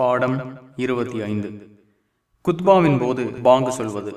பாடம் இருபத்தி ஐந்து. குத்பாவின் போது பாங்கு சொல்வது